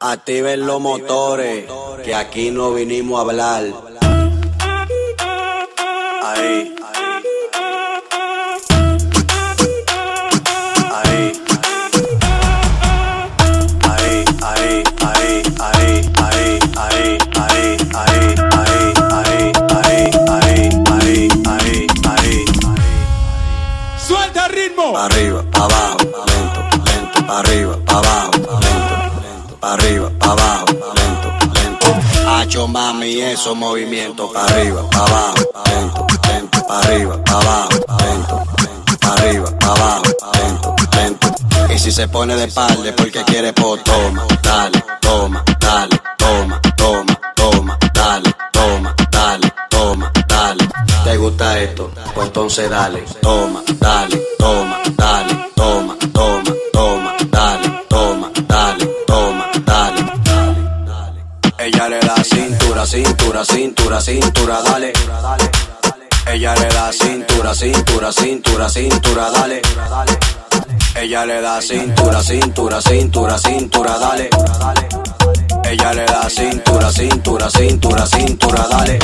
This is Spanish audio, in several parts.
Activen los motores, que aquí no vinimos a hablar. Ahí. Ahí. Ahí, ahí, ahí, ahí, ahí, ahí, ahí, ahí, ahí, ahí, ahí, ahí, ahí, ahí, ahí. ¡Suelta el ritmo! Pa' arriba, pa' abajo, lento, lento, pa' arriba, pa' abajo, pa' arriba, pa' abajo, lento, lento. Hacho mami, esos movimientos, pa' arriba, pa' abajo, lento, lento, pa' arriba, pa' abajo, lento, lento, pa' arriba, pa' abajo, lento, lento. Y si se pone de espalda porque quiere, pues toma, dale, toma, dale, toma, toma, toma, dale, toma, dale, toma, dale. ¿Te gusta esto? Pues entonces dale, toma, dale, toma, dale, Ella le da cintura, cintura, cintura, cintura, dale. Ella le da cintura, cintura, cintura, cintura, dale. Ella le da cintura, cintura, cintura, cintura, dale. Ella le da cintura, cintura, cintura, cintura, dale.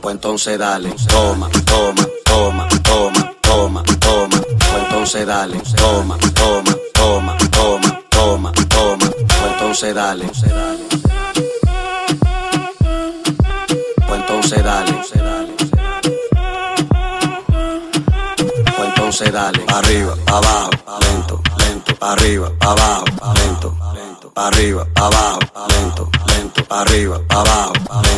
Pues entonces dale, toma, toma, toma, toma, toma, toma. Pues entonces dale, toma, toma, toma, toma, toma, toma. Pues entonces dale. Dale. Pues entonces dale. Arriba, abajo, lento, lento. Arriba, abajo, lento, lento. Arriba, abajo, lento, lento. Arriba, abajo, lento.